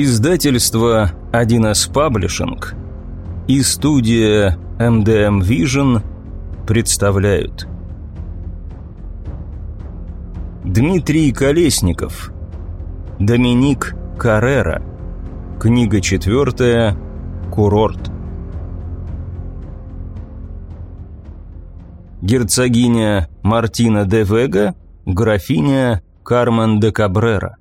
Издательство 1С Паблишинг и студия MDM Vision представляют. Дмитрий Колесников Доминик Каррера Книга четвертая Курорт Герцогиня Мартина де Вега Графиня Кармен де Кабрера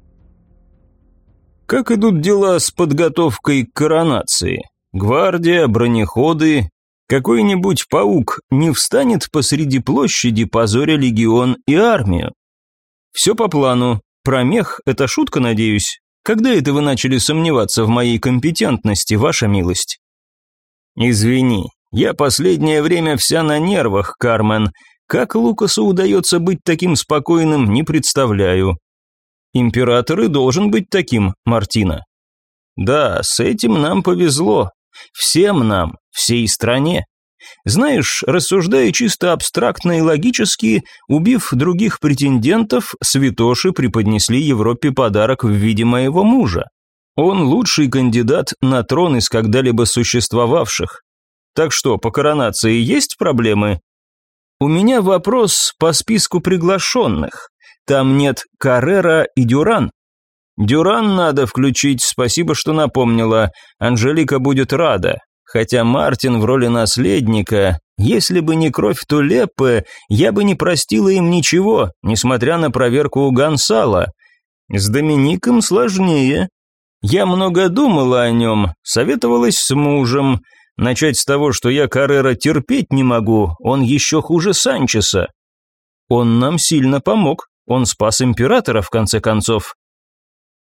как идут дела с подготовкой к коронации? Гвардия, бронеходы, какой-нибудь паук не встанет посреди площади, позоря легион и армию? Все по плану. Промех – это шутка, надеюсь? Когда это вы начали сомневаться в моей компетентности, ваша милость? Извини, я последнее время вся на нервах, Кармен. Как Лукасу удается быть таким спокойным, не представляю. Император и должен быть таким, Мартина. Да, с этим нам повезло. Всем нам, всей стране. Знаешь, рассуждая чисто абстрактно и логически, убив других претендентов, святоши преподнесли Европе подарок в виде моего мужа. Он лучший кандидат на трон из когда-либо существовавших. Так что, по коронации есть проблемы? У меня вопрос по списку приглашенных. Там нет Каррера и Дюран. Дюран надо включить, спасибо, что напомнила. Анжелика будет рада. Хотя Мартин в роли наследника, если бы не кровь Тулеппе, я бы не простила им ничего, несмотря на проверку у Гонсала. С Домиником сложнее. Я много думала о нем, советовалась с мужем. Начать с того, что я Каррера терпеть не могу, он еще хуже Санчеса. Он нам сильно помог. Он спас императора, в конце концов.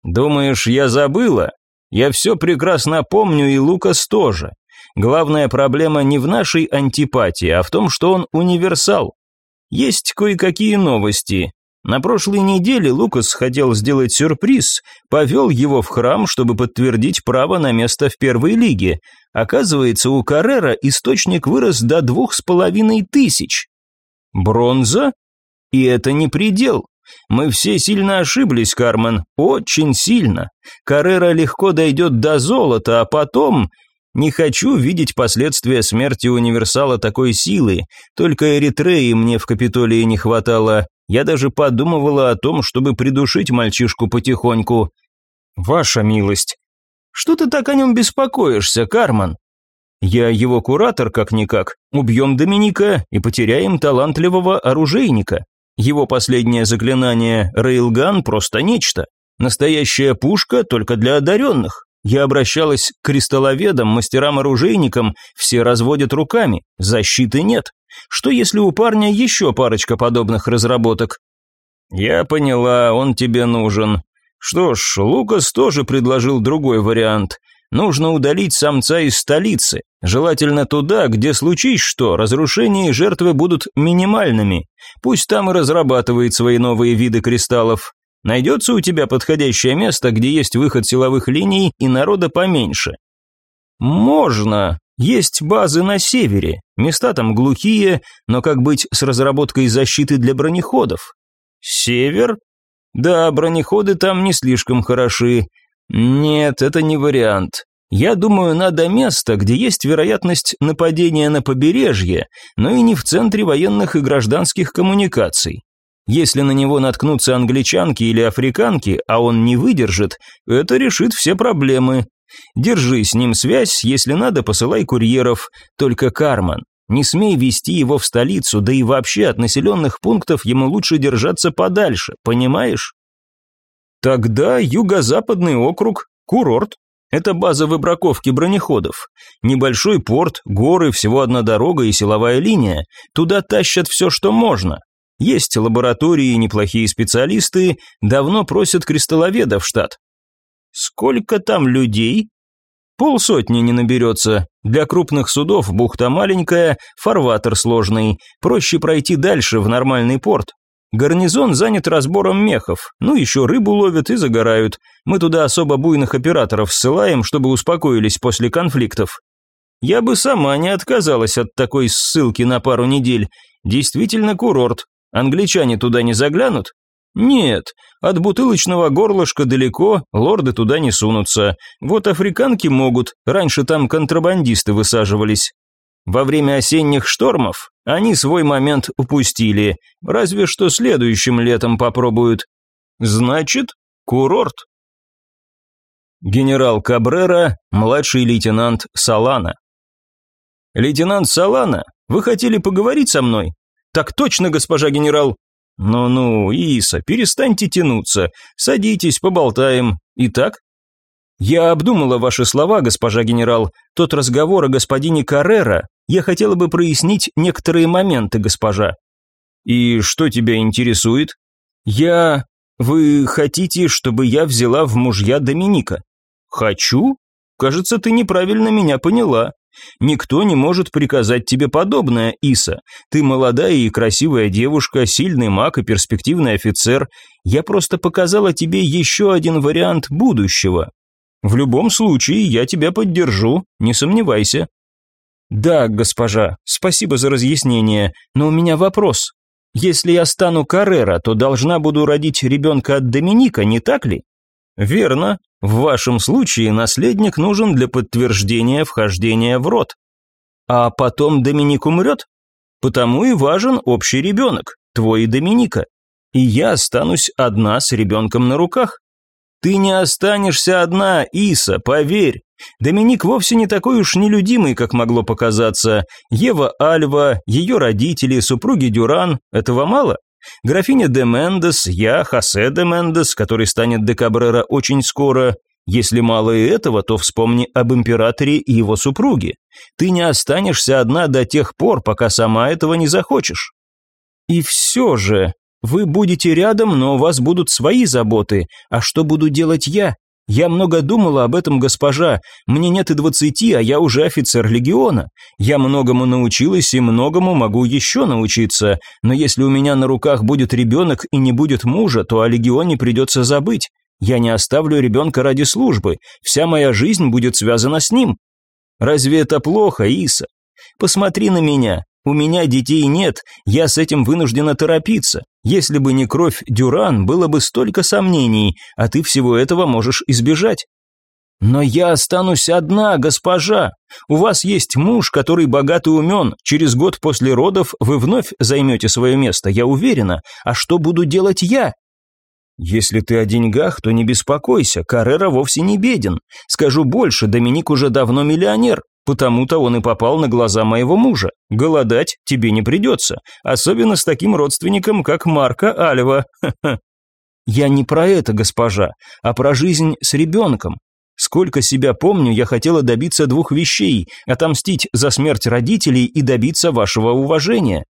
Думаешь, я забыла? Я все прекрасно помню, и Лукас тоже. Главная проблема не в нашей антипатии, а в том, что он универсал. Есть кое-какие новости. На прошлой неделе Лукас хотел сделать сюрприз, повел его в храм, чтобы подтвердить право на место в первой лиге. Оказывается, у Каррера источник вырос до двух с половиной тысяч. Бронза? И это не предел. Мы все сильно ошиблись, Кармен, очень сильно. Каррера легко дойдет до золота, а потом... Не хочу видеть последствия смерти универсала такой силы. Только Эритреи мне в Капитолии не хватало. Я даже подумывала о том, чтобы придушить мальчишку потихоньку. Ваша милость. Что ты так о нем беспокоишься, Кармен? Я его куратор как-никак. Убьем Доминика и потеряем талантливого оружейника. Его последнее заклинание «Рейлган» просто нечто. Настоящая пушка только для одаренных. Я обращалась к кристалловедам, мастерам-оружейникам, все разводят руками, защиты нет. Что если у парня еще парочка подобных разработок? Я поняла, он тебе нужен. Что ж, Лукас тоже предложил другой вариант. Нужно удалить самца из столицы, желательно туда, где случись что, разрушения и жертвы будут минимальными. Пусть там и разрабатывает свои новые виды кристаллов. Найдется у тебя подходящее место, где есть выход силовых линий и народа поменьше. Можно. Есть базы на севере. Места там глухие, но как быть с разработкой защиты для бронеходов? Север? Да, бронеходы там не слишком хороши. Нет, это не вариант. Я думаю, надо место, где есть вероятность нападения на побережье, но и не в центре военных и гражданских коммуникаций. Если на него наткнутся англичанки или африканки, а он не выдержит, это решит все проблемы. Держи с ним связь, если надо, посылай курьеров. Только Карман, не смей вести его в столицу, да и вообще от населенных пунктов ему лучше держаться подальше, понимаешь? Тогда юго-западный округ, курорт. Это база выбраковки бронеходов. Небольшой порт, горы, всего одна дорога и силовая линия. Туда тащат все, что можно. Есть лаборатории и неплохие специалисты, давно просят кристалловеда в штат. Сколько там людей? Полсотни не наберется. Для крупных судов бухта маленькая, фарватер сложный. Проще пройти дальше в нормальный порт. Гарнизон занят разбором мехов, ну еще рыбу ловят и загорают. Мы туда особо буйных операторов ссылаем, чтобы успокоились после конфликтов. Я бы сама не отказалась от такой ссылки на пару недель. Действительно курорт. Англичане туда не заглянут? Нет, от бутылочного горлышка далеко, лорды туда не сунутся. Вот африканки могут, раньше там контрабандисты высаживались. Во время осенних штормов они свой момент упустили, разве что следующим летом попробуют. Значит, курорт. Генерал Кабрера, младший лейтенант Салана. Лейтенант Салана, вы хотели поговорить со мной? Так точно, госпожа генерал. «Ну-ну, Иса, перестаньте тянуться. Садитесь, поболтаем. Итак?» «Я обдумала ваши слова, госпожа генерал. Тот разговор о господине Каррера. Я хотела бы прояснить некоторые моменты, госпожа». «И что тебя интересует?» «Я... Вы хотите, чтобы я взяла в мужья Доминика?» «Хочу? Кажется, ты неправильно меня поняла. Никто не может приказать тебе подобное, Иса. Ты молодая и красивая девушка, сильный маг и перспективный офицер. Я просто показала тебе еще один вариант будущего. В любом случае, я тебя поддержу, не сомневайся. Да, госпожа, спасибо за разъяснение, но у меня вопрос. Если я стану Каррера, то должна буду родить ребенка от Доминика, не так ли? Верно, в вашем случае наследник нужен для подтверждения вхождения в род. А потом Доминик умрет? Потому и важен общий ребенок, твой и Доминика. И я останусь одна с ребенком на руках. Ты не останешься одна, Иса, поверь. Доминик вовсе не такой уж нелюдимый, как могло показаться. Ева Альва, ее родители, супруги Дюран, этого мало? Графиня де Мендес, я, Хосе де Мендес, который станет де Кабрера очень скоро. Если мало и этого, то вспомни об императоре и его супруге. Ты не останешься одна до тех пор, пока сама этого не захочешь. И все же, вы будете рядом, но у вас будут свои заботы. А что буду делать я? Я много думала об этом, госпожа. Мне нет и двадцати, а я уже офицер легиона. Я многому научилась и многому могу еще научиться. Но если у меня на руках будет ребенок и не будет мужа, то о легионе придется забыть. Я не оставлю ребенка ради службы. Вся моя жизнь будет связана с ним. Разве это плохо, Иса? Посмотри на меня. У меня детей нет, я с этим вынуждена торопиться. Если бы не кровь Дюран, было бы столько сомнений, а ты всего этого можешь избежать. Но я останусь одна, госпожа. У вас есть муж, который богат и умен. Через год после родов вы вновь займете свое место, я уверена. А что буду делать я? Если ты о деньгах, то не беспокойся, Каррера вовсе не беден. Скажу больше, Доминик уже давно миллионер. Потому-то он и попал на глаза моего мужа. Голодать тебе не придется, особенно с таким родственником, как Марка Альва. Я не про это, госпожа, а про жизнь с ребенком. Сколько себя помню, я хотела добиться двух вещей – отомстить за смерть родителей и добиться вашего уважения.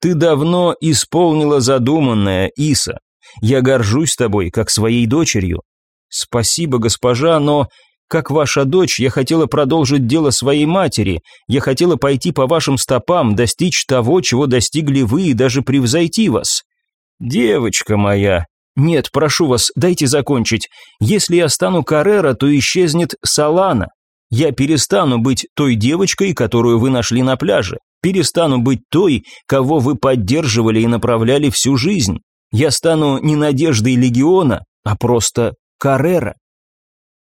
Ты давно исполнила задуманное, Иса. Я горжусь тобой, как своей дочерью. Спасибо, госпожа, но как ваша дочь, я хотела продолжить дело своей матери. Я хотела пойти по вашим стопам, достичь того, чего достигли вы и даже превзойти вас. Девочка моя. Нет, прошу вас, дайте закончить. Если я стану Каррера, то исчезнет Салана. Я перестану быть той девочкой, которую вы нашли на пляже. Перестану быть той, кого вы поддерживали и направляли всю жизнь. Я стану не надеждой легиона, а просто Каррера.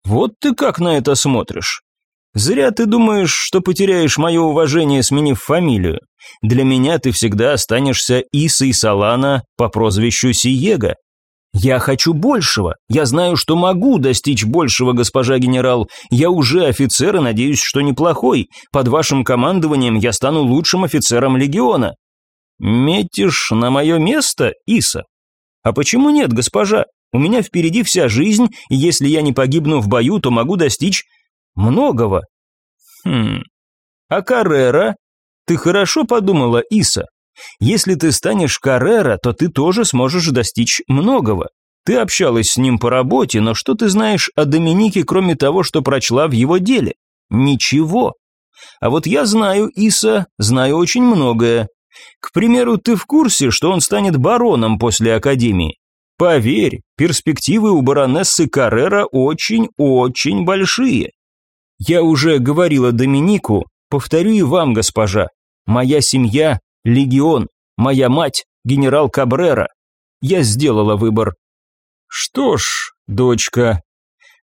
Вот ты как на это смотришь? Зря ты думаешь, что потеряешь мое уважение, сменив фамилию. Для меня ты всегда останешься Исой Салана по прозвищу Сиега. Я хочу большего. Я знаю, что могу достичь большего, госпожа генерал. Я уже офицер и надеюсь, что неплохой. Под вашим командованием я стану лучшим офицером легиона. Метишь на мое место, Иса? А почему нет, госпожа? У меня впереди вся жизнь, и если я не погибну в бою, то могу достичь многого. Хм. А Каррера? Ты хорошо подумала, Иса? Если ты станешь Каррера, то ты тоже сможешь достичь многого. Ты общалась с ним по работе, но что ты знаешь о Доминике, кроме того, что прочла в его деле? Ничего. А вот я знаю Иса, знаю очень многое. К примеру, ты в курсе, что он станет бароном после Академии? Поверь, перспективы у баронессы Каррера очень-очень большие. Я уже говорила Доминику, повторю и вам, госпожа. Моя семья – легион, моя мать – генерал Кабрера. Я сделала выбор. Что ж, дочка,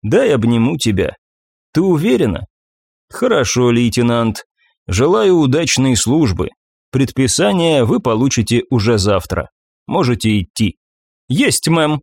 дай обниму тебя. Ты уверена? Хорошо, лейтенант. Желаю удачной службы. Предписание вы получите уже завтра. Можете идти. Есть, мэм.